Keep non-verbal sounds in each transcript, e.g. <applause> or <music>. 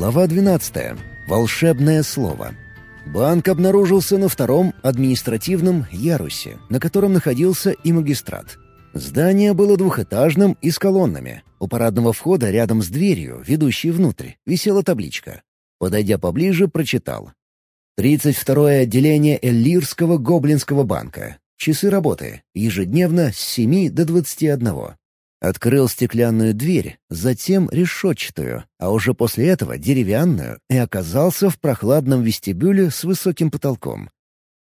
Глава 12. Волшебное слово. Банк обнаружился на втором административном ярусе, на котором находился и магистрат. Здание было двухэтажным и с колоннами. У парадного входа рядом с дверью, ведущей внутрь, висела табличка. Подойдя поближе, прочитал. 32-е отделение Эллирского Гоблинского банка. Часы работы. Ежедневно с 7 до 21. Открыл стеклянную дверь, затем решетчатую, а уже после этого деревянную, и оказался в прохладном вестибюле с высоким потолком.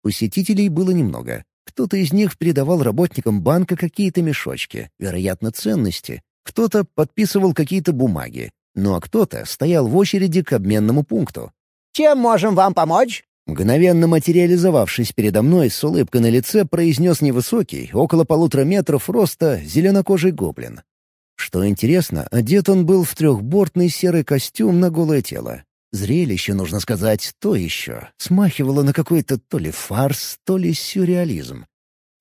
Посетителей было немного. Кто-то из них передавал работникам банка какие-то мешочки, вероятно, ценности. Кто-то подписывал какие-то бумаги. Ну а кто-то стоял в очереди к обменному пункту. «Чем можем вам помочь?» Мгновенно материализовавшись передо мной, с улыбкой на лице произнес невысокий, около полутора метров роста, зеленокожий гоблин. Что интересно, одет он был в трехбортный серый костюм на голое тело. Зрелище, нужно сказать, то еще. Смахивало на какой-то то ли фарс, то ли сюрреализм.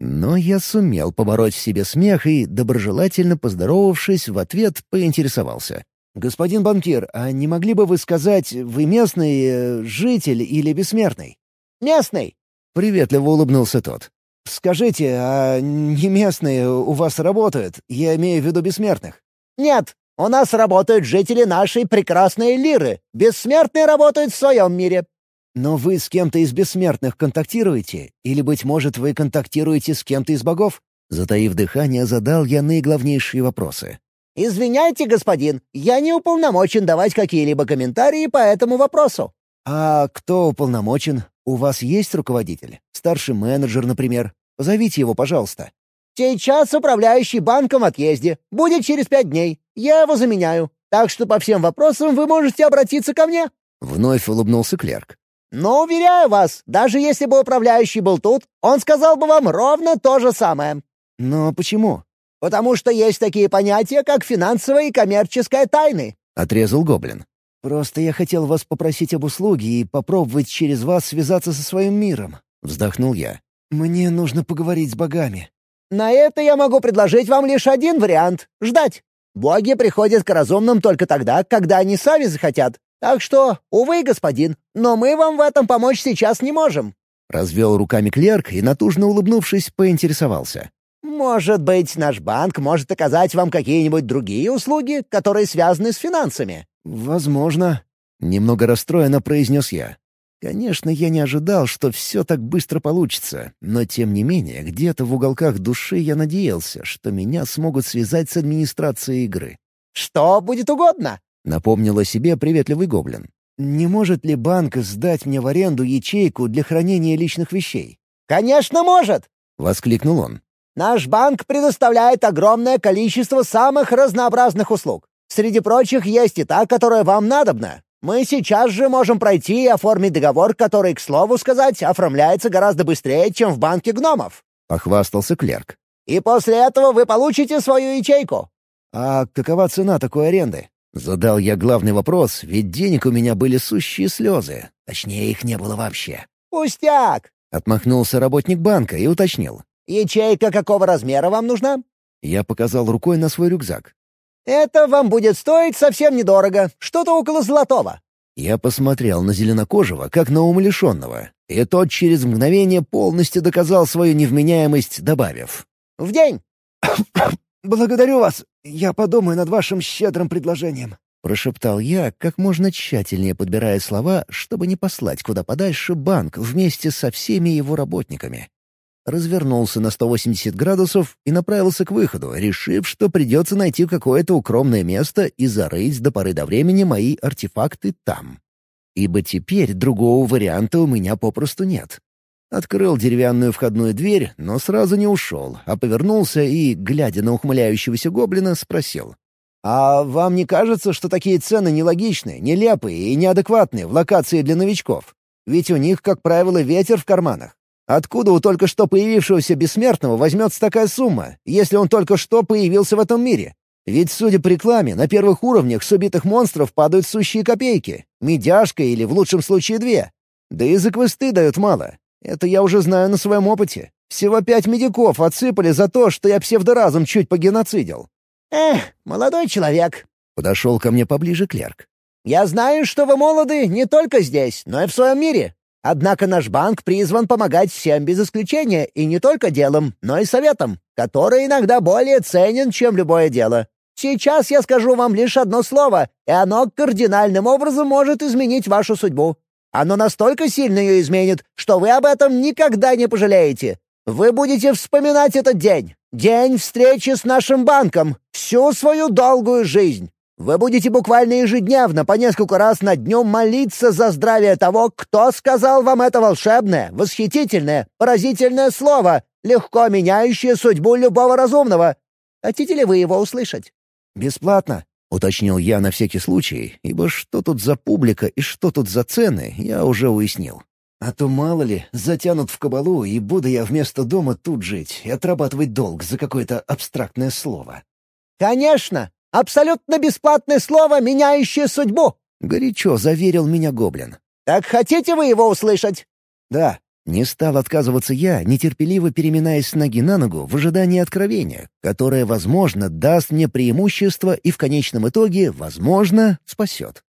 Но я сумел побороть в себе смех и, доброжелательно поздоровавшись, в ответ поинтересовался. «Господин банкир, а не могли бы вы сказать, вы местный э, житель или бессмертный?» «Местный!» — приветливо улыбнулся тот. «Скажите, а не местные у вас работают? Я имею в виду бессмертных». «Нет, у нас работают жители нашей прекрасной Лиры. Бессмертные работают в своем мире». «Но вы с кем-то из бессмертных контактируете? Или, быть может, вы контактируете с кем-то из богов?» Затаив дыхание, задал я наиглавнейшие вопросы. «Извиняйте, господин, я не уполномочен давать какие-либо комментарии по этому вопросу». «А кто уполномочен? У вас есть руководитель? Старший менеджер, например? Позовите его, пожалуйста». «Сейчас управляющий банком в отъезде. Будет через пять дней. Я его заменяю. Так что по всем вопросам вы можете обратиться ко мне». Вновь улыбнулся клерк. «Но уверяю вас, даже если бы управляющий был тут, он сказал бы вам ровно то же самое». «Но почему?» Потому что есть такие понятия, как финансовая и коммерческая тайны», — отрезал Гоблин. «Просто я хотел вас попросить об услуге и попробовать через вас связаться со своим миром», — вздохнул я. «Мне нужно поговорить с богами». «На это я могу предложить вам лишь один вариант — ждать. Боги приходят к разумным только тогда, когда они сами захотят. Так что, увы, господин, но мы вам в этом помочь сейчас не можем». Развел руками клерк и, натужно улыбнувшись, поинтересовался. Может быть, наш банк может оказать вам какие-нибудь другие услуги, которые связаны с финансами?» «Возможно», — немного расстроенно произнес я. Конечно, я не ожидал, что все так быстро получится, но тем не менее, где-то в уголках души я надеялся, что меня смогут связать с администрацией игры. «Что будет угодно», — напомнил о себе приветливый гоблин. «Не может ли банк сдать мне в аренду ячейку для хранения личных вещей?» «Конечно может!» — воскликнул он. Наш банк предоставляет огромное количество самых разнообразных услуг. Среди прочих есть и та, которая вам надобна. Мы сейчас же можем пройти и оформить договор, который, к слову сказать, оформляется гораздо быстрее, чем в банке гномов». — похвастался клерк. «И после этого вы получите свою ячейку». «А какова цена такой аренды?» Задал я главный вопрос, ведь денег у меня были сущие слезы. Точнее, их не было вообще. «Пустяк!» — отмахнулся работник банка и уточнил. «Ячейка какого размера вам нужна?» Я показал рукой на свой рюкзак. «Это вам будет стоить совсем недорого, что-то около золотого». Я посмотрел на зеленокожего, как на умалишенного, и тот через мгновение полностью доказал свою невменяемость, добавив. «В день!» <coughs> «Благодарю вас. Я подумаю над вашим щедрым предложением», — прошептал я, как можно тщательнее подбирая слова, чтобы не послать куда подальше банк вместе со всеми его работниками развернулся на 180 градусов и направился к выходу, решив, что придется найти какое-то укромное место и зарыть до поры до времени мои артефакты там. Ибо теперь другого варианта у меня попросту нет. Открыл деревянную входную дверь, но сразу не ушел, а повернулся и, глядя на ухмыляющегося гоблина, спросил. «А вам не кажется, что такие цены нелогичны, нелепые и неадекватные в локации для новичков? Ведь у них, как правило, ветер в карманах. Откуда у только что появившегося бессмертного возьмется такая сумма, если он только что появился в этом мире? Ведь, судя по рекламе, на первых уровнях с убитых монстров падают сущие копейки. Медяшка или, в лучшем случае, две. Да и за квесты дают мало. Это я уже знаю на своем опыте. Всего пять медиков отсыпали за то, что я псевдоразум чуть погеноцидил. «Эх, молодой человек!» — подошел ко мне поближе клерк. Я знаю, что вы молоды не только здесь, но и в своем мире. Однако наш банк призван помогать всем без исключения и не только делом, но и советом, который иногда более ценен, чем любое дело. Сейчас я скажу вам лишь одно слово, и оно кардинальным образом может изменить вашу судьбу. Оно настолько сильно ее изменит, что вы об этом никогда не пожалеете. Вы будете вспоминать этот день, день встречи с нашим банком, всю свою долгую жизнь. Вы будете буквально ежедневно по несколько раз на дню молиться за здравие того, кто сказал вам это волшебное, восхитительное, поразительное слово, легко меняющее судьбу любого разумного. Хотите ли вы его услышать? «Бесплатно», — уточнил я на всякий случай, ибо что тут за публика и что тут за цены, я уже уяснил. А то, мало ли, затянут в кабалу, и буду я вместо дома тут жить и отрабатывать долг за какое-то абстрактное слово. «Конечно! Абсолютно бесплатное слово, меняющее судьбу!» — горячо заверил меня гоблин. «Так хотите вы его услышать?» «Да», не стал отказываться я, нетерпеливо переминаясь с ноги на ногу в ожидании откровения, которое, возможно, даст мне преимущество и в конечном итоге, возможно, спасет.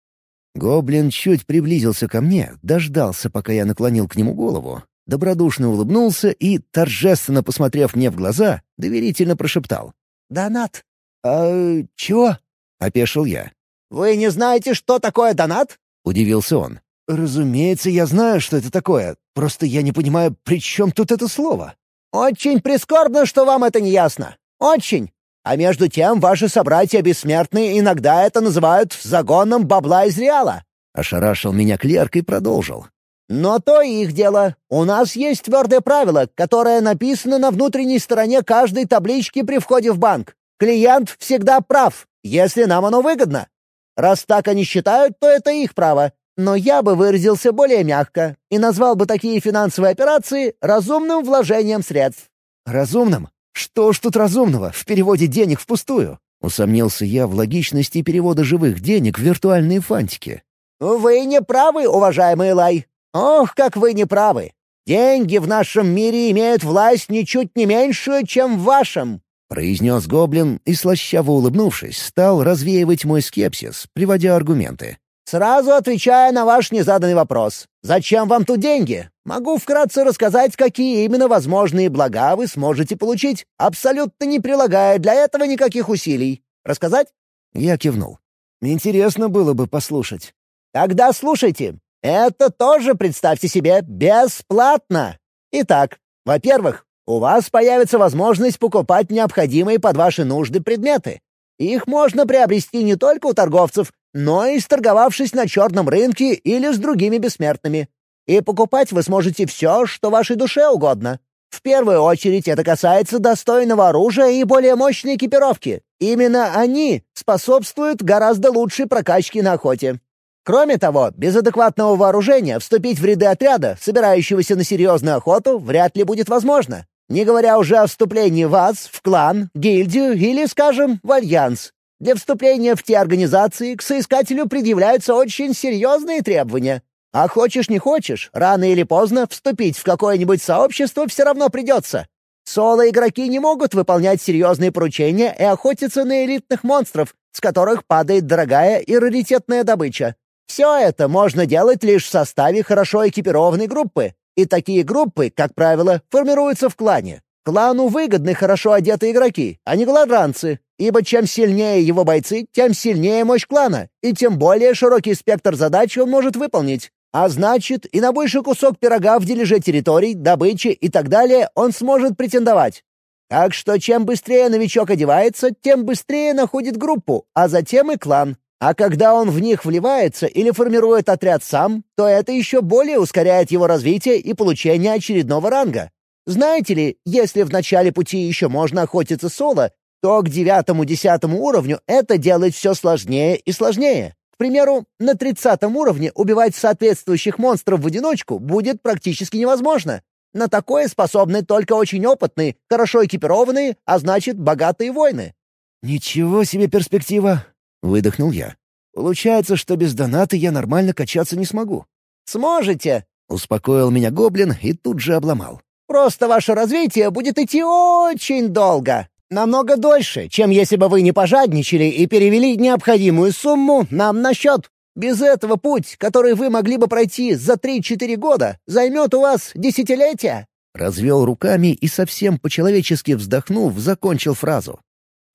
Гоблин чуть приблизился ко мне, дождался, пока я наклонил к нему голову, добродушно улыбнулся и, торжественно посмотрев мне в глаза, доверительно прошептал. «Донат». «А чего?» — опешил я. «Вы не знаете, что такое донат?» — удивился он. «Разумеется, я знаю, что это такое. Просто я не понимаю, при чем тут это слово?» «Очень прискорбно, что вам это не ясно. Очень. А между тем, ваши собратья бессмертные иногда это называют загоном бабла из Реала». Ошарашил меня клерк и продолжил. «Но то их дело. У нас есть твердое правило, которое написано на внутренней стороне каждой таблички при входе в банк. Клиент всегда прав, если нам оно выгодно. Раз так они считают, то это их право. Но я бы выразился более мягко и назвал бы такие финансовые операции разумным вложением средств. «Разумным? Что ж тут разумного в переводе денег впустую?» Усомнился я в логичности перевода живых денег в виртуальные фантики. «Вы не правы, уважаемый Лай. Ох, как вы не правы. Деньги в нашем мире имеют власть ничуть не меньшую, чем в вашем», — произнес Гоблин и, слащаво улыбнувшись, стал развеивать мой скепсис, приводя аргументы. Сразу отвечая на ваш незаданный вопрос. Зачем вам тут деньги? Могу вкратце рассказать, какие именно возможные блага вы сможете получить, абсолютно не прилагая для этого никаких усилий. Рассказать? Я кивнул. Интересно было бы послушать. Тогда слушайте. Это тоже, представьте себе, бесплатно. Итак, во-первых, у вас появится возможность покупать необходимые под ваши нужды предметы. Их можно приобрести не только у торговцев, но и сторговавшись на черном рынке или с другими бессмертными. И покупать вы сможете все, что вашей душе угодно. В первую очередь это касается достойного оружия и более мощной экипировки. Именно они способствуют гораздо лучшей прокачке на охоте. Кроме того, без адекватного вооружения вступить в ряды отряда, собирающегося на серьезную охоту, вряд ли будет возможно. Не говоря уже о вступлении в ВАЗ, в клан, гильдию или, скажем, в альянс. Для вступления в те организации к соискателю предъявляются очень серьезные требования. А хочешь не хочешь, рано или поздно вступить в какое-нибудь сообщество все равно придется. Соло-игроки не могут выполнять серьезные поручения и охотиться на элитных монстров, с которых падает дорогая и раритетная добыча. Все это можно делать лишь в составе хорошо экипированной группы. И такие группы, как правило, формируются в клане. Клану выгодны хорошо одетые игроки, а не голодранцы, ибо чем сильнее его бойцы, тем сильнее мощь клана, и тем более широкий спектр задач он может выполнить. А значит, и на больший кусок пирога в дележе территорий, добычи и так далее он сможет претендовать. Так что чем быстрее новичок одевается, тем быстрее находит группу, а затем и клан. А когда он в них вливается или формирует отряд сам, то это еще более ускоряет его развитие и получение очередного ранга. Знаете ли, если в начале пути еще можно охотиться соло, то к девятому-десятому уровню это делает все сложнее и сложнее. К примеру, на тридцатом уровне убивать соответствующих монстров в одиночку будет практически невозможно. На такое способны только очень опытные, хорошо экипированные, а значит, богатые воины. «Ничего себе перспектива!» — выдохнул я. «Получается, что без доната я нормально качаться не смогу». «Сможете!» — успокоил меня гоблин и тут же обломал. «Просто ваше развитие будет идти очень долго. Намного дольше, чем если бы вы не пожадничали и перевели необходимую сумму нам на счет. Без этого путь, который вы могли бы пройти за 3-4 года, займет у вас десятилетия». Развел руками и совсем по-человечески вздохнув, закончил фразу.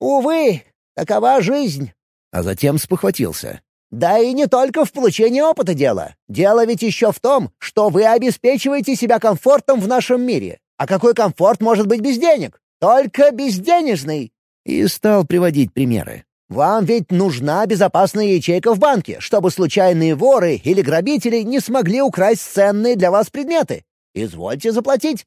«Увы, такова жизнь». А затем спохватился. Да и не только в получении опыта дело. Дело ведь еще в том, что вы обеспечиваете себя комфортом в нашем мире. А какой комфорт может быть без денег? Только безденежный. И стал приводить примеры. Вам ведь нужна безопасная ячейка в банке, чтобы случайные воры или грабители не смогли украсть ценные для вас предметы. Извольте заплатить.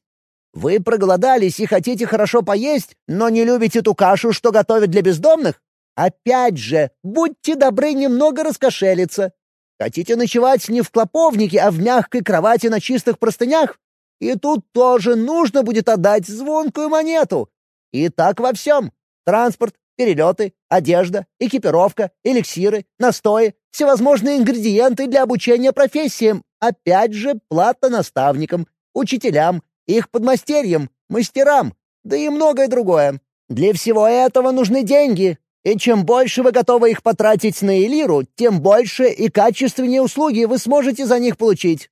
Вы проголодались и хотите хорошо поесть, но не любите ту кашу, что готовят для бездомных? Опять же, будьте добры немного раскошелиться. Хотите ночевать не в клоповнике, а в мягкой кровати на чистых простынях? И тут тоже нужно будет отдать звонкую монету. И так во всем. Транспорт, перелеты, одежда, экипировка, эликсиры, настои, всевозможные ингредиенты для обучения профессиям. Опять же, плата наставникам, учителям, их подмастерьям, мастерам, да и многое другое. Для всего этого нужны деньги, и чем больше вы готовы их потратить на Элиру, тем больше и качественнее услуги вы сможете за них получить».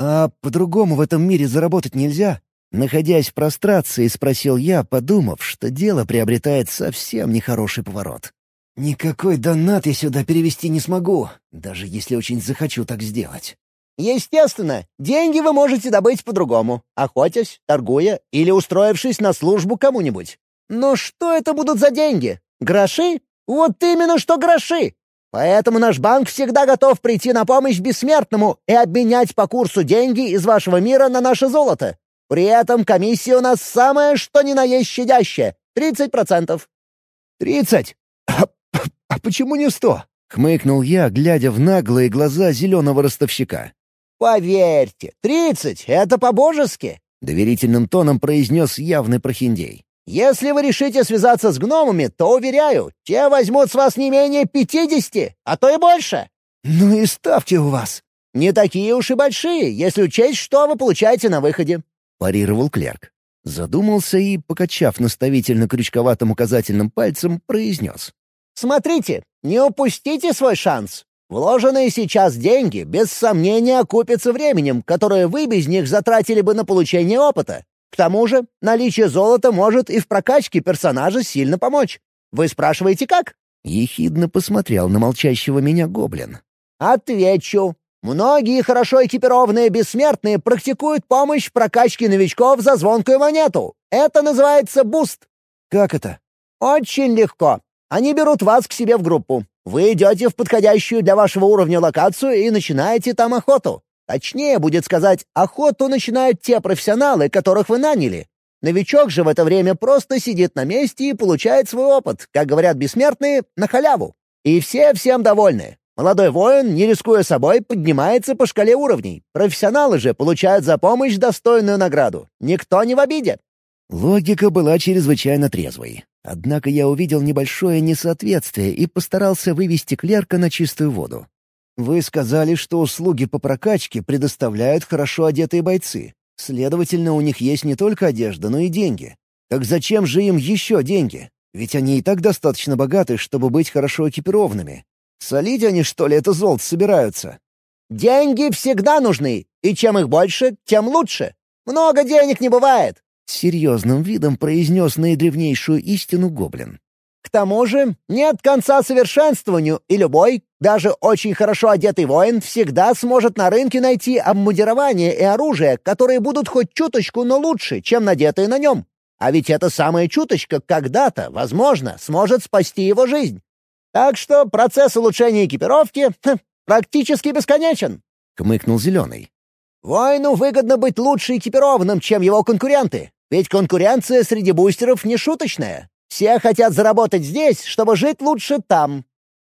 «А по-другому в этом мире заработать нельзя?» Находясь в прострации, спросил я, подумав, что дело приобретает совсем нехороший поворот. «Никакой донат я сюда перевести не смогу, даже если очень захочу так сделать». «Естественно, деньги вы можете добыть по-другому, охотясь, торгуя или устроившись на службу кому-нибудь. Но что это будут за деньги? Гроши? Вот именно что гроши! Поэтому наш банк всегда готов прийти на помощь бессмертному и обменять по курсу деньги из вашего мира на наше золото. При этом комиссия у нас самая что ни на есть щадящая — тридцать процентов». «Тридцать? А, а почему не сто?» — хмыкнул я, глядя в наглые глаза зеленого ростовщика. «Поверьте, тридцать — это по-божески!» — доверительным тоном произнес явный прохиндей. Если вы решите связаться с гномами, то, уверяю, те возьмут с вас не менее пятидесяти, а то и больше». «Ну и ставки у вас». «Не такие уж и большие, если учесть, что вы получаете на выходе», — парировал клерк. Задумался и, покачав наставительно крючковатым указательным пальцем, произнес. «Смотрите, не упустите свой шанс. Вложенные сейчас деньги без сомнения окупятся временем, которое вы без них затратили бы на получение опыта. К тому же, наличие золота может и в прокачке персонажа сильно помочь. Вы спрашиваете, как?» Ехидно посмотрел на молчащего меня гоблин. «Отвечу. Многие хорошо экипированные бессмертные практикуют помощь в прокачке новичков за звонкую монету. Это называется буст». «Как это?» «Очень легко. Они берут вас к себе в группу. Вы идете в подходящую для вашего уровня локацию и начинаете там охоту. Точнее будет сказать, охоту начинают те профессионалы, которых вы наняли. Новичок же в это время просто сидит на месте и получает свой опыт, как говорят бессмертные, на халяву. И все всем довольны. Молодой воин, не рискуя собой, поднимается по шкале уровней. Профессионалы же получают за помощь достойную награду. Никто не в обиде. Логика была чрезвычайно трезвой. Однако я увидел небольшое несоответствие и постарался вывести клерка на чистую воду. Вы сказали, что услуги по прокачке предоставляют хорошо одетые бойцы. Следовательно, у них есть не только одежда, но и деньги. Так зачем же им еще деньги? Ведь они и так достаточно богаты, чтобы быть хорошо экипированными. Солить они, что ли, это золото собираются? «Деньги всегда нужны, и чем их больше, тем лучше. Много денег не бывает», — серьезным видом произнес наидревнейшую истину гоблин. К тому же нет конца совершенствованию, и любой, даже очень хорошо одетый воин, всегда сможет на рынке найти обмундирование и оружие, которые будут хоть чуточку, но лучше, чем надетые на нем. А ведь эта самая чуточка когда-то, возможно, сможет спасти его жизнь. Так что процесс улучшения экипировки хм, практически бесконечен», — хмыкнул Зеленый. «Воину выгодно быть лучше экипированным, чем его конкуренты, ведь конкуренция среди бустеров не шуточная. Все хотят заработать здесь, чтобы жить лучше там».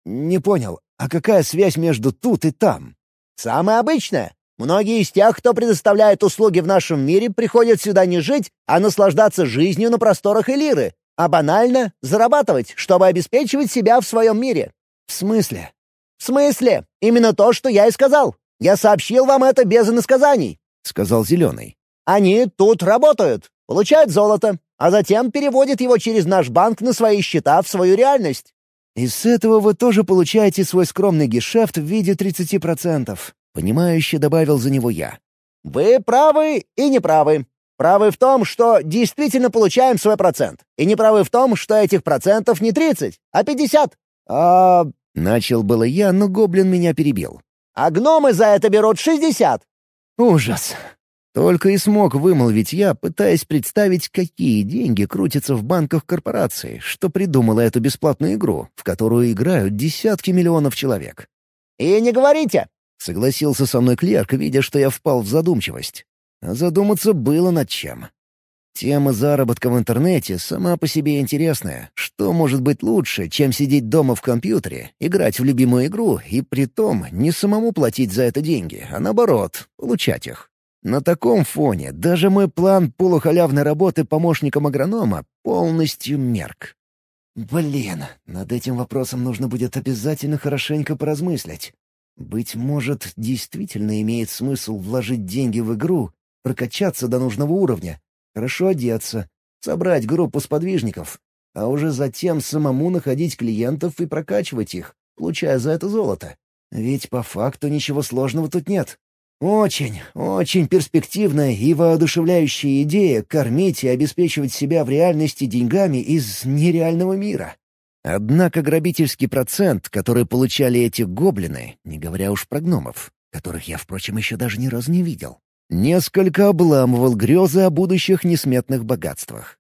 «Не понял, а какая связь между тут и там?» «Самая обычная. Многие из тех, кто предоставляет услуги в нашем мире, приходят сюда не жить, а наслаждаться жизнью на просторах Элиры, а банально зарабатывать, чтобы обеспечивать себя в своем мире». «В смысле?» «В смысле? Именно то, что я и сказал. Я сообщил вам это без иносказаний», — сказал Зеленый. «Они тут работают, получают золото, а затем переводит его через наш банк на свои счета в свою реальность. И с этого вы тоже получаете свой скромный гешефт в виде 30%. Понимающе добавил за него я. Вы правы и неправы. Правы в том, что действительно получаем свой процент. И неправы в том, что этих процентов не 30, а 50. А... Начал было я, но гоблин меня перебил. А гномы за это берут 60. Ужас. Только и смог вымолвить я, пытаясь представить, какие деньги крутятся в банках корпорации, что придумала эту бесплатную игру, в которую играют десятки миллионов человек. «И не говорите!» — согласился со мной клерк, видя, что я впал в задумчивость. А задуматься было над чем. Тема заработка в интернете сама по себе интересная. Что может быть лучше, чем сидеть дома в компьютере, играть в любимую игру и при том не самому платить за это деньги, а наоборот, получать их? На таком фоне даже мой план полухалявной работы помощником агронома полностью мерк. Блин, над этим вопросом нужно будет обязательно хорошенько поразмыслить. Быть может, действительно имеет смысл вложить деньги в игру, прокачаться до нужного уровня, хорошо одеться, собрать группу сподвижников, а уже затем самому находить клиентов и прокачивать их, получая за это золото. Ведь по факту ничего сложного тут нет. Очень, очень перспективная и воодушевляющая идея кормить и обеспечивать себя в реальности деньгами из нереального мира. Однако грабительский процент, который получали эти гоблины, не говоря уж про гномов, которых я, впрочем, еще даже ни разу не видел, несколько обламывал грезы о будущих несметных богатствах.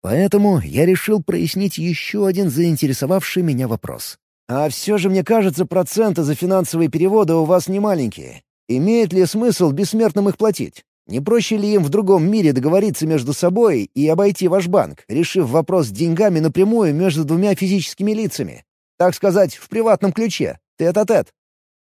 Поэтому я решил прояснить еще один заинтересовавший меня вопрос. «А все же, мне кажется, проценты за финансовые переводы у вас не маленькие. Имеет ли смысл бессмертным их платить? Не проще ли им в другом мире договориться между собой и обойти ваш банк, решив вопрос с деньгами напрямую между двумя физическими лицами? Так сказать, в приватном ключе, тет-а-тет. -а, -тет.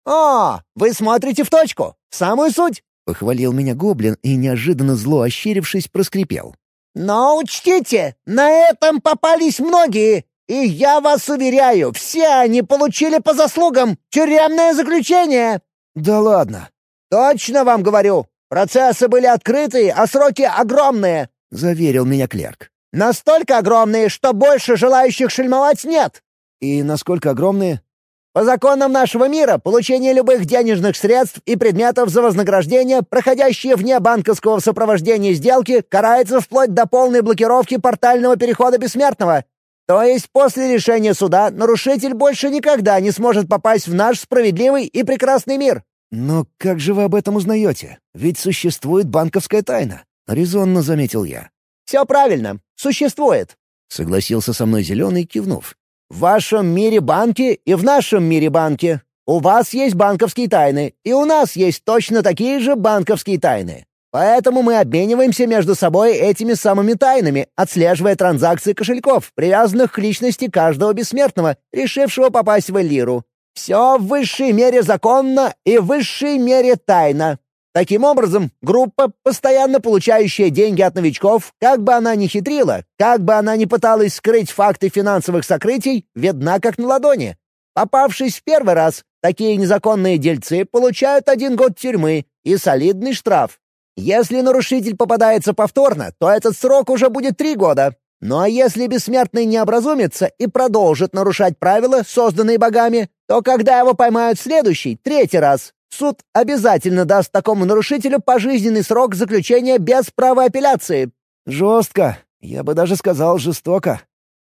«О, вы смотрите в точку! Самую суть!» — похвалил меня гоблин и, неожиданно зло ощерившись, проскрипел. «Но учтите, на этом попались многие, и я вас уверяю, все они получили по заслугам тюремное заключение!» «Да ладно!» «Точно вам говорю! Процессы были открытые, а сроки огромные!» — заверил меня клерк. «Настолько огромные, что больше желающих шельмовать нет!» «И насколько огромные?» По законам нашего мира, получение любых денежных средств и предметов за вознаграждение, проходящие вне банковского сопровождения сделки, карается вплоть до полной блокировки портального перехода бессмертного. То есть после решения суда нарушитель больше никогда не сможет попасть в наш справедливый и прекрасный мир. «Но как же вы об этом узнаете? Ведь существует банковская тайна», — резонно заметил я. «Все правильно. Существует», — согласился со мной Зеленый, кивнув. «В вашем мире банки и в нашем мире банки. У вас есть банковские тайны, и у нас есть точно такие же банковские тайны. Поэтому мы обмениваемся между собой этими самыми тайнами, отслеживая транзакции кошельков, привязанных к личности каждого бессмертного, решившего попасть в Элиру. Все в высшей мере законно и в высшей мере тайно. Таким образом, группа, постоянно получающая деньги от новичков, как бы она ни хитрила, как бы она ни пыталась скрыть факты финансовых сокрытий, видна как на ладони. Попавшись в первый раз, такие незаконные дельцы получают один год тюрьмы и солидный штраф. Если нарушитель попадается повторно, то этот срок уже будет три года. Ну а если бессмертный не образумится и продолжит нарушать правила, созданные богами, то когда его поймают следующий, третий раз, суд обязательно даст такому нарушителю пожизненный срок заключения без права апелляции. Жестко. Я бы даже сказал жестоко.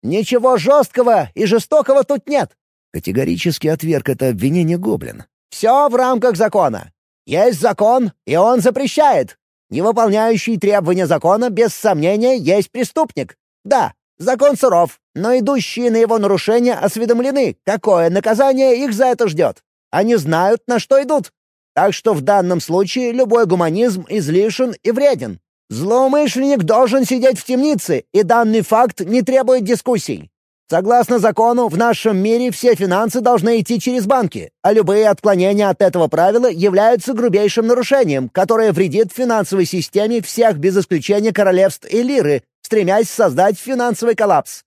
Ничего жесткого и жестокого тут нет. Категорически отверг это обвинение Гоблин. Все в рамках закона. Есть закон, и он запрещает. Невыполняющий требования закона, без сомнения, есть преступник. Да, закон суров, но идущие на его нарушение осведомлены, какое наказание их за это ждет. Они знают, на что идут. Так что в данном случае любой гуманизм излишен и вреден. Злоумышленник должен сидеть в темнице, и данный факт не требует дискуссий. Согласно закону, в нашем мире все финансы должны идти через банки, а любые отклонения от этого правила являются грубейшим нарушением, которое вредит финансовой системе всех без исключения королевств и лиры, стремясь создать финансовый коллапс.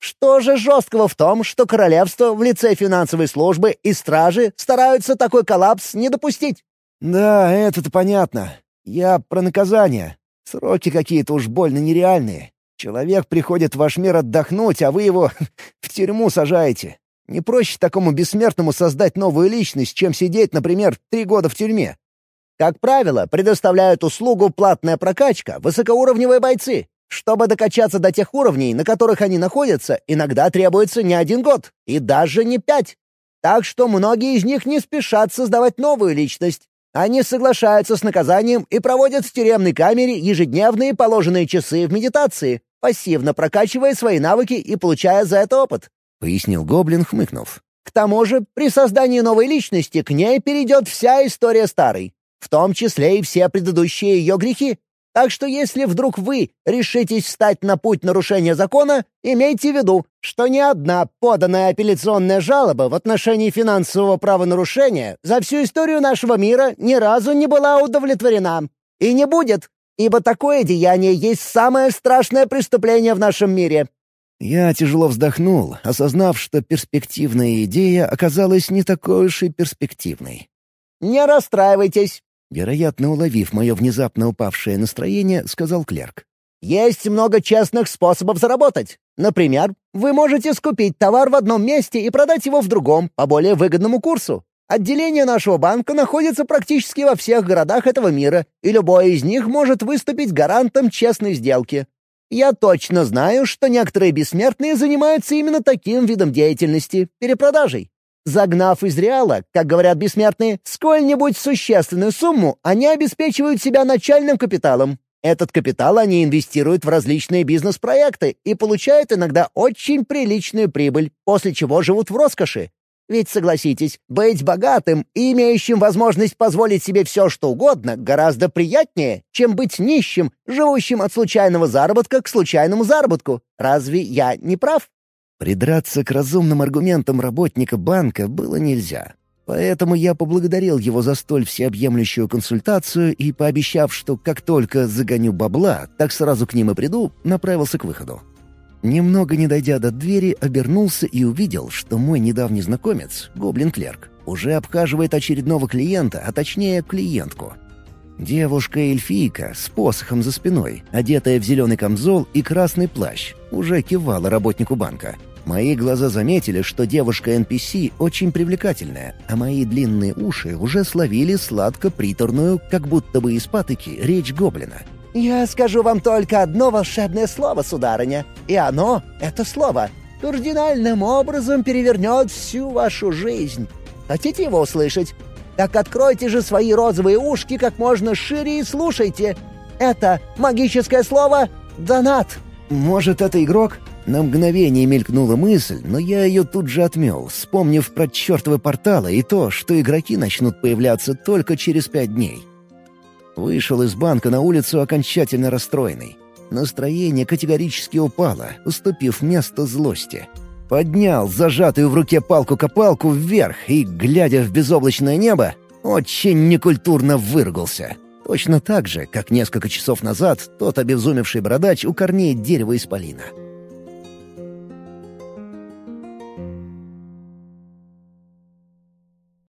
Что же жесткого в том, что королевство в лице финансовой службы и стражи стараются такой коллапс не допустить? Да, это-то понятно. Я про наказание. Сроки какие-то уж больно нереальные. Человек приходит в ваш мир отдохнуть, а вы его <laughs> в тюрьму сажаете. Не проще такому бессмертному создать новую личность, чем сидеть, например, три года в тюрьме. Как правило, предоставляют услугу платная прокачка высокоуровневые бойцы. Чтобы докачаться до тех уровней, на которых они находятся, иногда требуется не один год, и даже не пять. Так что многие из них не спешат создавать новую личность. Они соглашаются с наказанием и проводят в тюремной камере ежедневные положенные часы в медитации, пассивно прокачивая свои навыки и получая за это опыт. — пояснил Гоблин, хмыкнув. К тому же, при создании новой личности к ней перейдет вся история старой, в том числе и все предыдущие ее грехи. Так что если вдруг вы решитесь встать на путь нарушения закона, имейте в виду, что ни одна поданная апелляционная жалоба в отношении финансового правонарушения за всю историю нашего мира ни разу не была удовлетворена. И не будет, ибо такое деяние есть самое страшное преступление в нашем мире. Я тяжело вздохнул, осознав, что перспективная идея оказалась не такой уж и перспективной. «Не расстраивайтесь. Вероятно, уловив мое внезапно упавшее настроение, сказал клерк. «Есть много честных способов заработать. Например, вы можете скупить товар в одном месте и продать его в другом, по более выгодному курсу. Отделение нашего банка находится практически во всех городах этого мира, и любой из них может выступить гарантом честной сделки. Я точно знаю, что некоторые бессмертные занимаются именно таким видом деятельности — перепродажей. Загнав из Реала, как говорят бессмертные, сколь-нибудь существенную сумму, они обеспечивают себя начальным капиталом. Этот капитал они инвестируют в различные бизнес-проекты и получают иногда очень приличную прибыль, после чего живут в роскоши. Ведь, согласитесь, быть богатым и имеющим возможность позволить себе все, что угодно, гораздо приятнее, чем быть нищим, живущим от случайного заработка к случайному заработку. Разве я не прав? Придраться к разумным аргументам работника банка было нельзя. Поэтому я поблагодарил его за столь всеобъемлющую консультацию и, пообещав, что как только загоню бабла, так сразу к ним и приду, направился к выходу. Немного не дойдя до двери, обернулся и увидел, что мой недавний знакомец, гоблин-клерк, уже обхаживает очередного клиента, а точнее клиентку. Девушка-эльфийка с посохом за спиной, одетая в зеленый камзол и красный плащ, уже кивала работнику банка. Мои глаза заметили, что девушка NPC очень привлекательная, а мои длинные уши уже словили сладко-приторную, как будто бы из патоки, речь гоблина. «Я скажу вам только одно волшебное слово, сударыня, и оно, это слово, кардинальным образом перевернет всю вашу жизнь. Хотите его услышать? Так откройте же свои розовые ушки как можно шире и слушайте. Это магическое слово «донат». «Может, это игрок?» На мгновение мелькнула мысль, но я ее тут же отмел, вспомнив про чертовы порталы и то, что игроки начнут появляться только через пять дней. Вышел из банка на улицу окончательно расстроенный. Настроение категорически упало, уступив место злости. Поднял зажатую в руке палку-копалку вверх и, глядя в безоблачное небо, очень некультурно выругался. Точно так же, как несколько часов назад тот обезумевший бородач у корней дерева исполина.